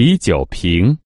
啤酒瓶。